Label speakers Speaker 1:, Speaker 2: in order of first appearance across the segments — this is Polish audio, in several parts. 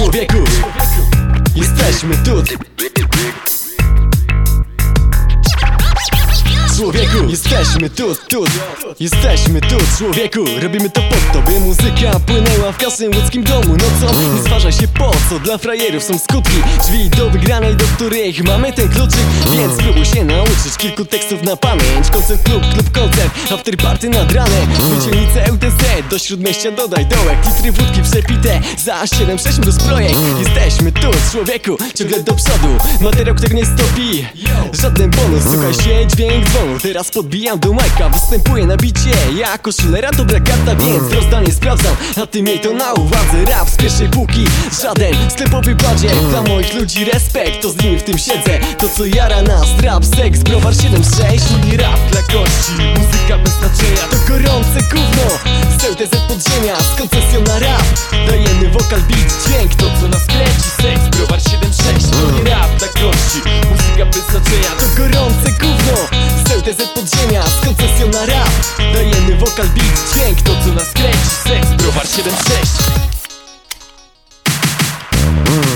Speaker 1: Człowieku, jesteśmy tu Jesteśmy tu, tu, jesteśmy tu człowieku. Robimy to po to, by muzyka płynęła w kasę łódzkim domu. No co, nie zważa się po co, dla frajerów są skutki Drzwi do wygranej, do których mamy ten kluczyk Więc spróbuj się nauczyć kilku tekstów na pamięć. Koncert klub, klub koncert, after party nad ranem. Wycielnice LTZ, do śródmieścia dodaj dołek. Litry wódki przepite, za 7-6 mróz projekt. Jesteśmy tu człowieku, ciągle do przodu. Materiał, który nie stopi, żaden bonus. Słuchaj się, dźwięk dzwonu, teraz podbijam do majka Występuję na bicie, ja koszulera dobra karta Więc rozdanie sprawdzam, a ty miej to na uwadze Rap z pierwszej półki, żaden sklepowy badziek Dla moich ludzi respekt, to z nimi w tym siedzę. To co jara nas, rap, seks, browar 7-6
Speaker 2: Nie rap dla gości, muzyka bez znaczenia.
Speaker 1: To gorące gówno, z LTZ podziemia Z koncesją na rap, dajemy wokal, beat, dźwięk
Speaker 2: To co nas kręci, seks, browar 7-6 To nie rap dla gości, muzyka bez znaczenia.
Speaker 1: To gorące z LTZ podziemia Z koncesją na rap, dajemy wokal, beat, dźwięk
Speaker 2: To co nas kręci, seks, browar 7-6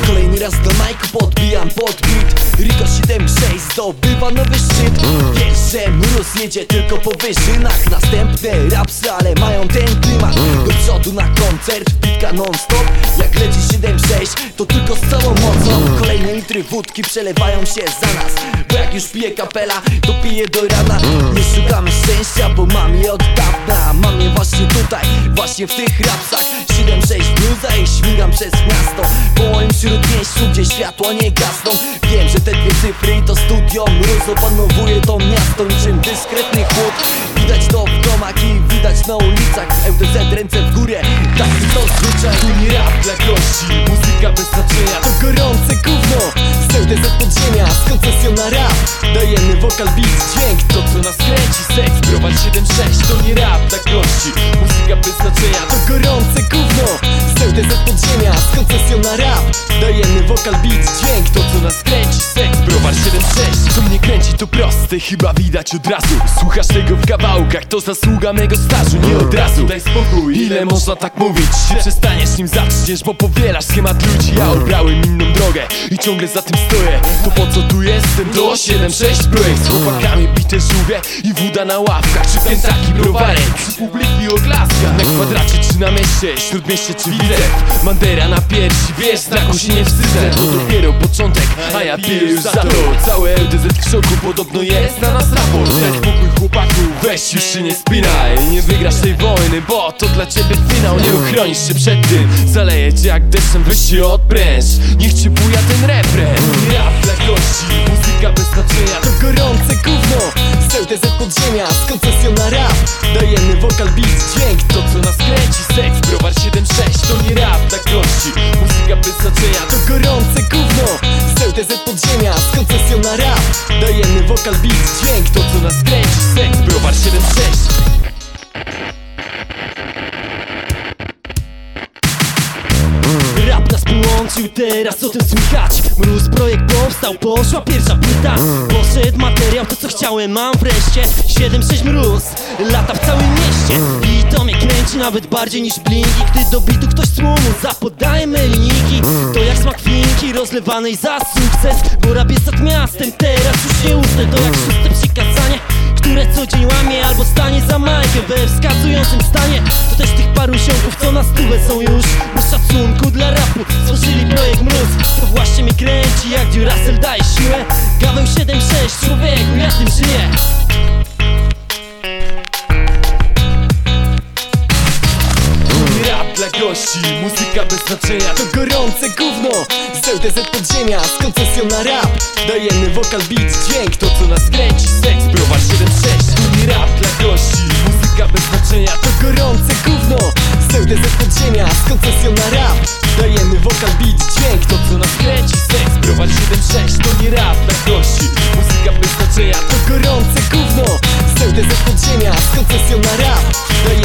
Speaker 1: Kolejny raz do majku podbijam podbit Rico 7-6 zdobywa nowy szczyt. Wiesz, że mróz jedzie tylko po wyżynach. Następne rapsy, ale mają ten klimat. Do przodu na koncert, bitka non-stop. Jak leci 7-6, to tylko z całą mocą. Kolejne litry wódki przelewają się za nas. Bo jak już pije kapela, to pije do rana. Nie szukamy szczęścia, bo mam je od dawna. Mam je właśnie tutaj, właśnie w tych rapsach. 7-6 bluza i śmigam przez miasto. Po moim śródmieściu, gdzie światła nie gasną. Wiem, że te dwie cyfry to studio Mróz opanowuje to miasto niczym dyskretny chłód na ulicach LTZ ręce w górę, taki to zwyczaj.
Speaker 2: Tu nie rap dla gości, muzyka bez znaczenia.
Speaker 1: To gorące gówno, z LTZ podziemia. Z koncesją na rap, dajemy wokal, beat, dźwięk.
Speaker 2: To co nas kręci, seks, browar 7-6 To nie rap dla gości, muzyka bez znaczenia.
Speaker 1: To gorące gówno, z LTZ podziemia. Z koncesją na rap, dajemy wokal, beat, dźwięk.
Speaker 2: To co nas kręci, seks, browar 7-6 Co mnie kręci to proste, chyba widać od razu. Słuchasz tego w kawałkach, to zasługa mego stażu Nie od razu, daj spokój, ile można tak mówić? Czy przestaniesz nim zaczniesz, bo powielasz schemat ludzi. Ja obrałem inną drogę i ciągle za tym stoję. To po co tu jestem, to 7-6 projekt. Z chłopakami bite żółwie i woda na ławkach. Czy Kentucky browarek, przy publiki oglaska Na kwadracie czy na mieście, śródmieście czy widzew Mandera na piersi, wiesz, znaku się nie wstydzę. To dopiero początek, a ja piję już za to Całe LDZ w szoku, podobno jest na nas raport. Daj spokój chłopaku, weź już się nie spinaj. Nie wygrasz tej wojny, bo to dla ciebie finał. Nie uchronisz się przed tym, zaleje cię jak deszczem Weź się odpręż, niech cię buja ten refren. Rap dla gości, muzyka bez znaczenia.
Speaker 1: To gorące gówno, z LTZ podziemia. Z koncesją na rap, dajemy wokal, beat, dźwięk
Speaker 2: To co nas kręci, seks, browar 7-6 To nie rap dla gości, muzyka bez znaczenia.
Speaker 1: To gorące gówno, z LTZ podziemia wokal, beat, dźwięk
Speaker 2: To co nas kręci, seks, browar 7-6
Speaker 3: Rap nas połączył, teraz o tym słychać. Mróz projekt powstał, poszła pierwsza płyta. Poszedł materiał, to co chciałem, mam wreszcie. 7-6 mróz, lata w całym mieście. I to mnie kręci nawet bardziej niż blinki. Gdy do bitu ktoś tłumu zapodajmy linijki To jak smak finki rozlewanej za sukces. Bo rap jest nad miastem, teraz już nie usnę. To jak szóste przykazanie które co dzień łamie albo stanie za majkę we wskazującym stanie. To też tych paru ziomków, co na stówę są już. Bez szacunku dla rapu stworzyli projekt Mróz. To właśnie mnie kręci, jak Duracell daje siłę. Gaweł 7-6, człowieku, ja tym żyję
Speaker 1: To gorące gówno, z LTZ podziemia Z koncesją na rap, dajemy wokal, beat, dźwięk
Speaker 2: To co nas kręci, seks, browar 7-6 Tu nie rap dla gości, muzyka bez znaczenia
Speaker 1: To gorące gówno, z LTZ podziemia Z koncesją na rap, dajemy wokal, beat, dźwięk
Speaker 2: To co nas kręci, seks, browar 7-6 To nie rap dla gości, muzyka bez znaczenia
Speaker 1: To gorące gówno, z LTZ podziemia Z koncesją na rap, dajemy